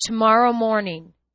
tomorrow morning.